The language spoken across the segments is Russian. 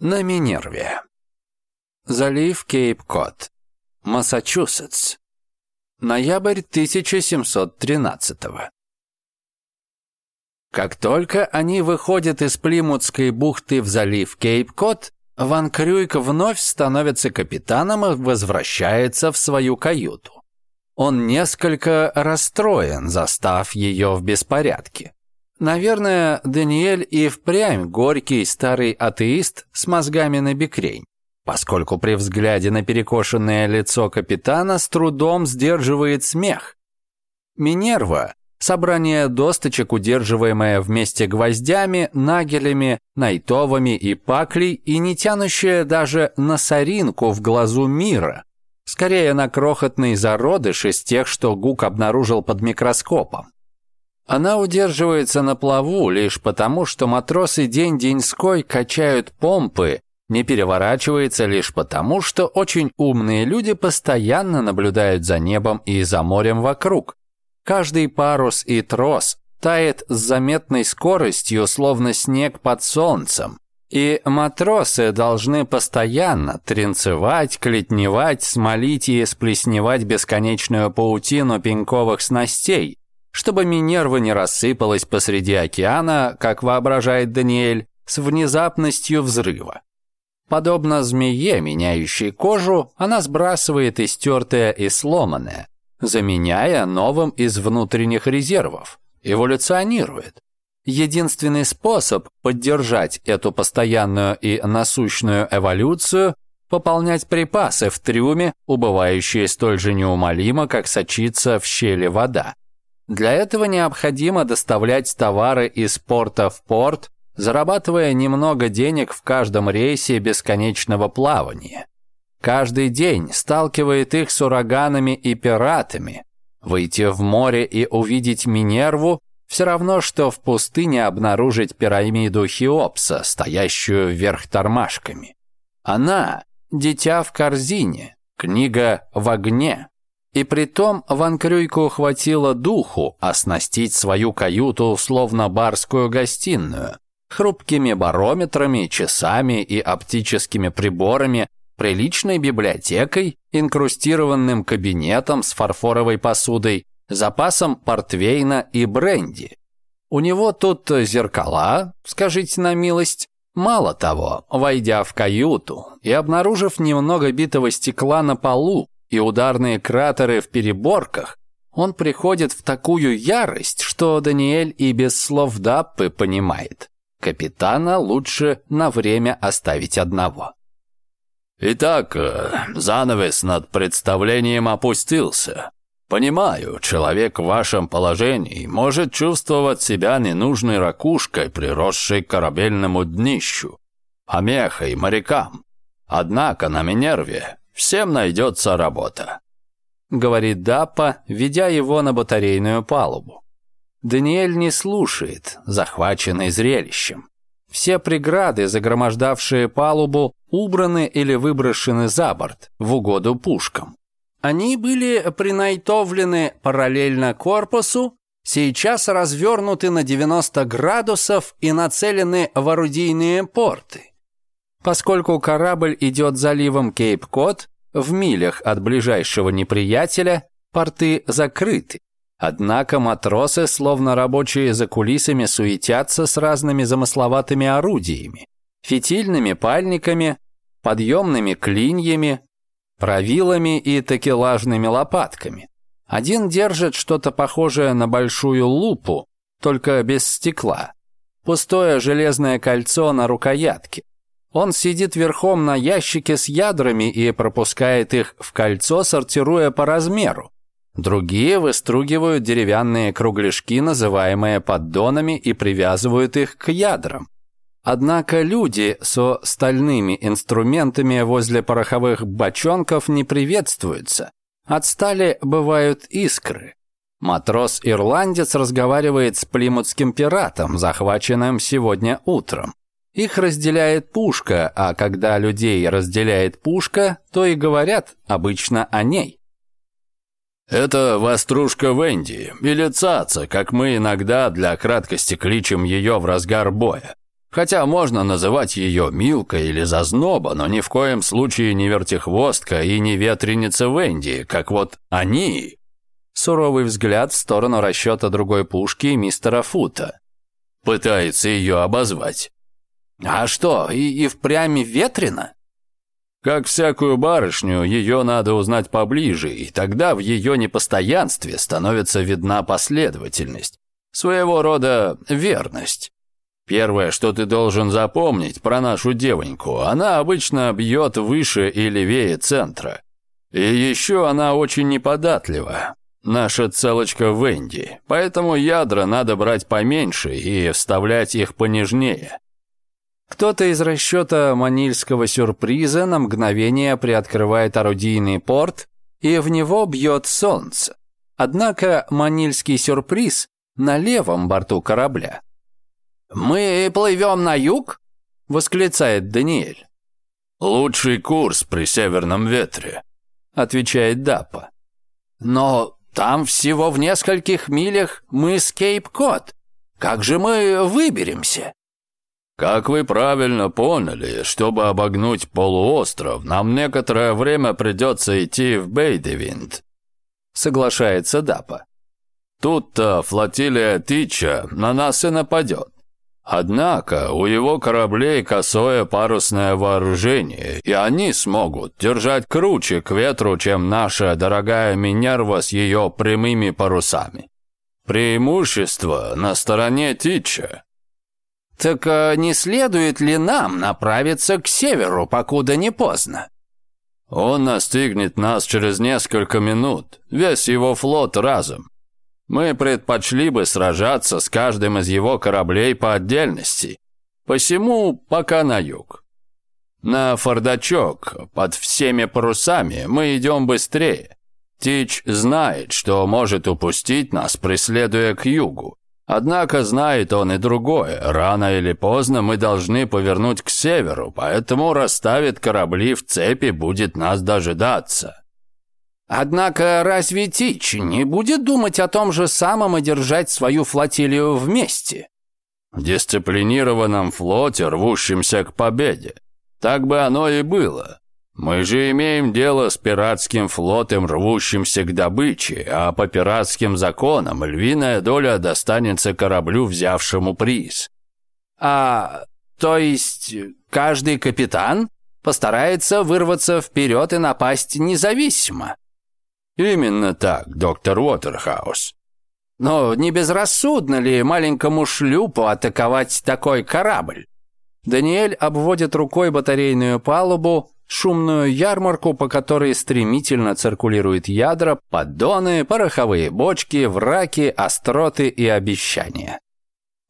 На Минерве. Залив Кейп-Кот. Массачусетс. Ноябрь 1713 -го. Как только они выходят из Плимутской бухты в залив Кейп-Кот, Ван Крюйк вновь становится капитаном и возвращается в свою каюту. Он несколько расстроен, застав ее в беспорядке. Наверное, Даниэль и впрямь горький старый атеист с мозгами на бекрень, поскольку при взгляде на перекошенное лицо капитана с трудом сдерживает смех. Минерва – собрание досточек, удерживаемое вместе гвоздями, нагелями, найтовами и паклей и не тянущее даже на соринку в глазу мира – скорее на крохотный зародыш из тех, что Гук обнаружил под микроскопом. Она удерживается на плаву лишь потому, что матросы день-деньской качают помпы, не переворачивается лишь потому, что очень умные люди постоянно наблюдают за небом и за морем вокруг. Каждый парус и трос тает с заметной скоростью, словно снег под солнцем. И матросы должны постоянно тринцевать, клетневать, смолить и сплесневать бесконечную паутину пеньковых снастей, чтобы Минерва не рассыпалась посреди океана, как воображает Даниэль, с внезапностью взрыва. Подобно змее, меняющей кожу, она сбрасывает истертое и сломанное, заменяя новым из внутренних резервов, эволюционирует. Единственный способ поддержать эту постоянную и насущную эволюцию – пополнять припасы в трюме, убывающие столь же неумолимо, как сочится в щели вода – для этого необходимо доставлять товары из порта в порт, зарабатывая немного денег в каждом рейсе бесконечного плавания. Каждый день сталкивает их с ураганами и пиратами. Выйти в море и увидеть Минерву все равно, что в пустыне обнаружить пирамиду Хеопса, стоящую вверх тормашками. Она – дитя в корзине, книга в огне, и притом Ван Крюйку хватило духу оснастить свою каюту словно барскую гостиную, хрупкими барометрами, часами и оптическими приборами, приличной библиотекой, инкрустированным кабинетом с фарфоровой посудой, запасом портвейна и бренди. У него тут зеркала, скажите на милость. Мало того, войдя в каюту и обнаружив немного битого стекла на полу, и ударные кратеры в переборках, он приходит в такую ярость, что Даниэль и без слов Даппы понимает. Капитана лучше на время оставить одного. Итак, э, занавес над представлением опустился. Понимаю, человек в вашем положении может чувствовать себя ненужной ракушкой, приросшей к корабельному днищу, помехой морякам. Однако на Минерве всем найдется работа», — говорит Даппа, ведя его на батарейную палубу. Даниэль не слушает, захваченный зрелищем. Все преграды, загромождавшие палубу, убраны или выброшены за борт в угоду пушкам. Они были принайтовлены параллельно корпусу, сейчас развернуты на 90 градусов и нацелены в орудийные порты. Поскольку корабль идет заливом Кейп-Кот, в милях от ближайшего неприятеля порты закрыты. Однако матросы, словно рабочие за кулисами, суетятся с разными замысловатыми орудиями. Фитильными пальниками, подъемными клиньями, правилами и такелажными лопатками. Один держит что-то похожее на большую лупу, только без стекла. Пустое железное кольцо на рукоятке. Он сидит верхом на ящике с ядрами и пропускает их в кольцо, сортируя по размеру. Другие выстругивают деревянные кругляшки, называемые поддонами, и привязывают их к ядрам. Однако люди со стальными инструментами возле пороховых бочонков не приветствуются. От стали бывают искры. Матрос-ирландец разговаривает с плимутским пиратом, захваченным сегодня утром. Их разделяет пушка, а когда людей разделяет пушка, то и говорят обычно о ней. Это вострушка Венди, или цаца, как мы иногда для краткости кличем ее в разгар боя. Хотя можно называть ее Милка или Зазноба, но ни в коем случае не вертихвостка и не ветреница Венди, как вот они. Суровый взгляд в сторону расчета другой пушки мистера Фута. Пытается ее обозвать. А что, и, и впрямь ветрено? Как всякую барышню, ее надо узнать поближе, и тогда в ее непостоянстве становится видна последовательность, своего рода верность. Первое, что ты должен запомнить про нашу девоньку, она обычно бьет выше и левее центра. И еще она очень неподатлива. Наша целочка Венди, поэтому ядра надо брать поменьше и вставлять их понежнее. Кто-то из расчета манильского сюрприза на мгновение приоткрывает орудийный порт, и в него бьет солнце. Однако манильский сюрприз на левом борту корабля. «Мы плывем на юг?» – восклицает Даниэль. «Лучший курс при северном ветре», – отвечает Дапа. «Но там всего в нескольких милях мы с Кейп-Кот. Как же мы выберемся?» Как вы правильно поняли, чтобы обогнуть полуостров, нам некоторое время придется идти в Бейдевинт. Соглашается Дапа. Тут-то флотилия Тича на нас и нападет. Однако у его кораблей косое парусное вооружение, и они смогут держать круче к ветру, чем наша дорогая Минерва с ее прямыми парусами. Преимущество на стороне Тича. «Так а, не следует ли нам направиться к северу, покуда не поздно?» «Он настигнет нас через несколько минут, весь его флот разом. Мы предпочли бы сражаться с каждым из его кораблей по отдельности, посему пока на юг. На фордачок, под всеми парусами, мы идем быстрее. Тич знает, что может упустить нас, преследуя к югу. Однако знает он и другое. Рано или поздно мы должны повернуть к северу, поэтому расставит корабли в цепи будет нас дожидаться. Однако разве Тич не будет думать о том же самом и держать свою флотилию вместе? В дисциплинированном флоте, рвущемся к победе. Так бы оно и было. Мы же имеем дело с пиратским флотом, рвущимся к добыче, а по пиратским законам львиная доля достанется кораблю, взявшему приз. А, то есть, каждый капитан постарается вырваться вперед и напасть независимо? Именно так, доктор Уотерхаус. Но не безрассудно ли маленькому шлюпу атаковать такой корабль? Даниэль обводит рукой батарейную палубу, шумную ярмарку, по которой стремительно циркулируют ядра, поддоны, пороховые бочки, враки, остроты и обещания.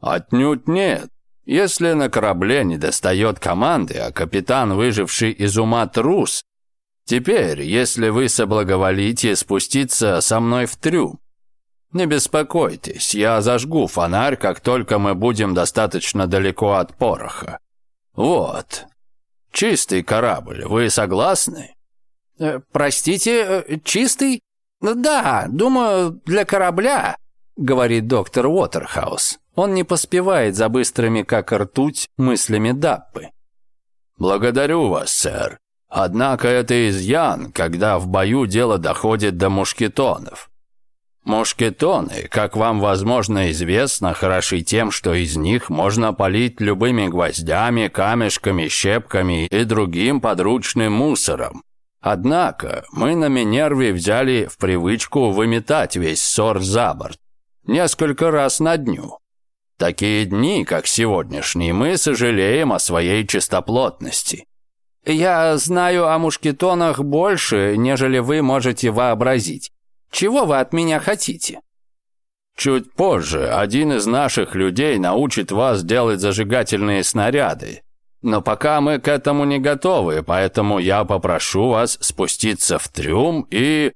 Отнюдь нет. Если на корабле не достает команды, а капитан, выживший из ума трус, теперь, если вы соблаговолите спуститься со мной в трюм, не беспокойтесь, я зажгу фонарь, как только мы будем достаточно далеко от пороха. Вот, Чистый корабль, вы согласны? Э, простите, э, чистый? Да, думаю, для корабля, говорит доктор Уотерхаус. Он не поспевает за быстрыми, как ртуть, мыслями Даппы. Благодарю вас, сэр. Однако это изъян, когда в бою дело доходит до мушкетонов. Мушкетоны, как вам, возможно, известно, хороши тем, что из них можно полить любыми гвоздями, камешками, щепками и другим подручным мусором. Однако мы на Минерве взяли в привычку выметать весь ссор за борт. Несколько раз на дню. Такие дни, как сегодняшний, мы сожалеем о своей чистоплотности. Я знаю о мушкетонах больше, нежели вы можете вообразить. Чего вы от меня хотите?» «Чуть позже один из наших людей научит вас делать зажигательные снаряды. Но пока мы к этому не готовы, поэтому я попрошу вас спуститься в трюм и...»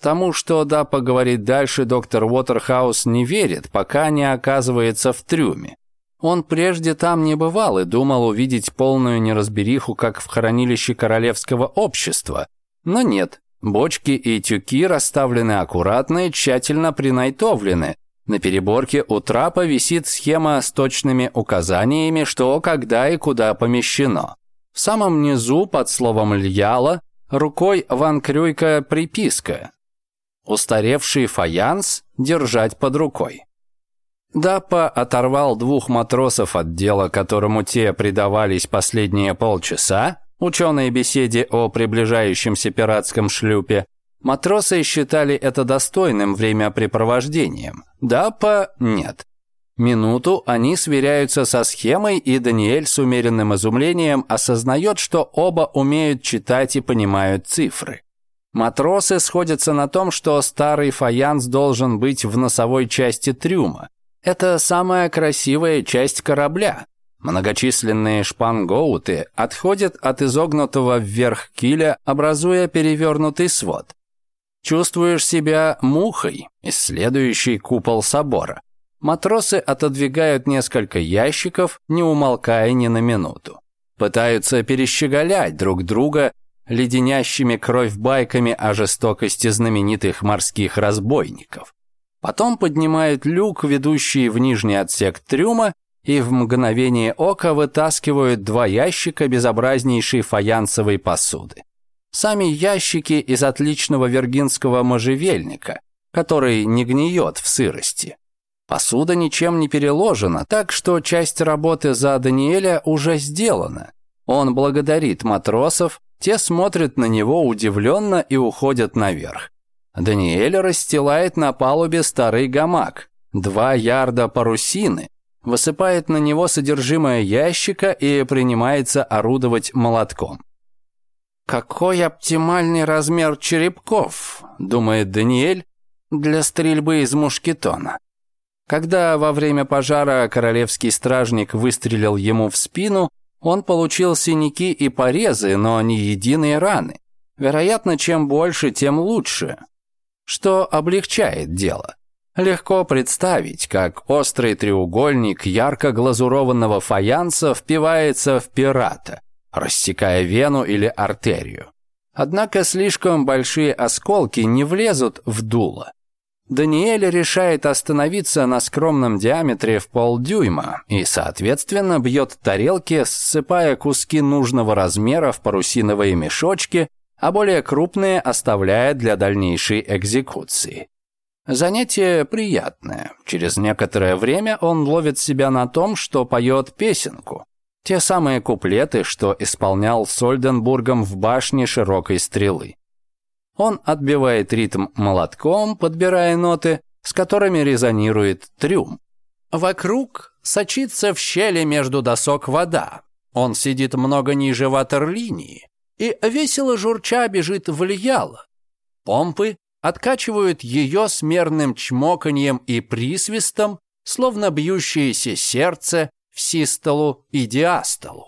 Тому, что да поговорить дальше, доктор Уотерхаус не верит, пока не оказывается в трюме. Он прежде там не бывал и думал увидеть полную неразбериху, как в хранилище королевского общества. Но нет, Бочки и тюки расставлены аккуратно и тщательно принайтовлены. На переборке у трапа висит схема с точными указаниями, что, когда и куда помещено. В самом низу, под словом «льяло», рукой Ван Крюйка приписка. Устаревший фаянс держать под рукой. Даппа оторвал двух матросов от дела, которому те предавались последние полчаса, ученые беседе о приближающемся пиратском шлюпе, матросы считали это достойным времяпрепровождением. Да, по нет. Минуту они сверяются со схемой, и Даниэль с умеренным изумлением осознает, что оба умеют читать и понимают цифры. Матросы сходятся на том, что старый фаянс должен быть в носовой части трюма. Это самая красивая часть корабля. Многочисленные шпангоуты отходят от изогнутого вверх киля, образуя перевернутый свод. Чувствуешь себя мухой, исследующей купол собора. Матросы отодвигают несколько ящиков, не умолкая ни на минуту. Пытаются перещеголять друг друга леденящими кровь байками о жестокости знаменитых морских разбойников. Потом поднимают люк, ведущий в нижний отсек трюма, и в мгновение ока вытаскивают два ящика безобразнейшей фаянсовой посуды. Сами ящики из отличного вергинского можжевельника, который не гниет в сырости. Посуда ничем не переложена, так что часть работы за Даниэля уже сделана. Он благодарит матросов, те смотрят на него удивленно и уходят наверх. Даниэль расстилает на палубе старый гамак, два ярда парусины, высыпает на него содержимое ящика и принимается орудовать молотком. «Какой оптимальный размер черепков», — думает Даниэль, «для стрельбы из мушкетона». Когда во время пожара королевский стражник выстрелил ему в спину, он получил синяки и порезы, но не единые раны. Вероятно, чем больше, тем лучше, что облегчает дело. Легко представить, как острый треугольник ярко-глазурованного фаянса впивается в пирата, рассекая вену или артерию. Однако слишком большие осколки не влезут в дуло. Даниэль решает остановиться на скромном диаметре в полдюйма и, соответственно, бьет тарелки, ссыпая куски нужного размера в парусиновые мешочки, а более крупные оставляет для дальнейшей экзекуции. Занятие приятное. Через некоторое время он ловит себя на том, что поет песенку. Те самые куплеты, что исполнял с Ольденбургом в башне широкой стрелы. Он отбивает ритм молотком, подбирая ноты, с которыми резонирует трюм. Вокруг сочится в щели между досок вода. Он сидит много ниже ватерлинии и весело журча бежит в льяло. Помпы откачивают ее смерным чмоканьем и присвистом, словно бьющееся сердце в систолу и диастолу.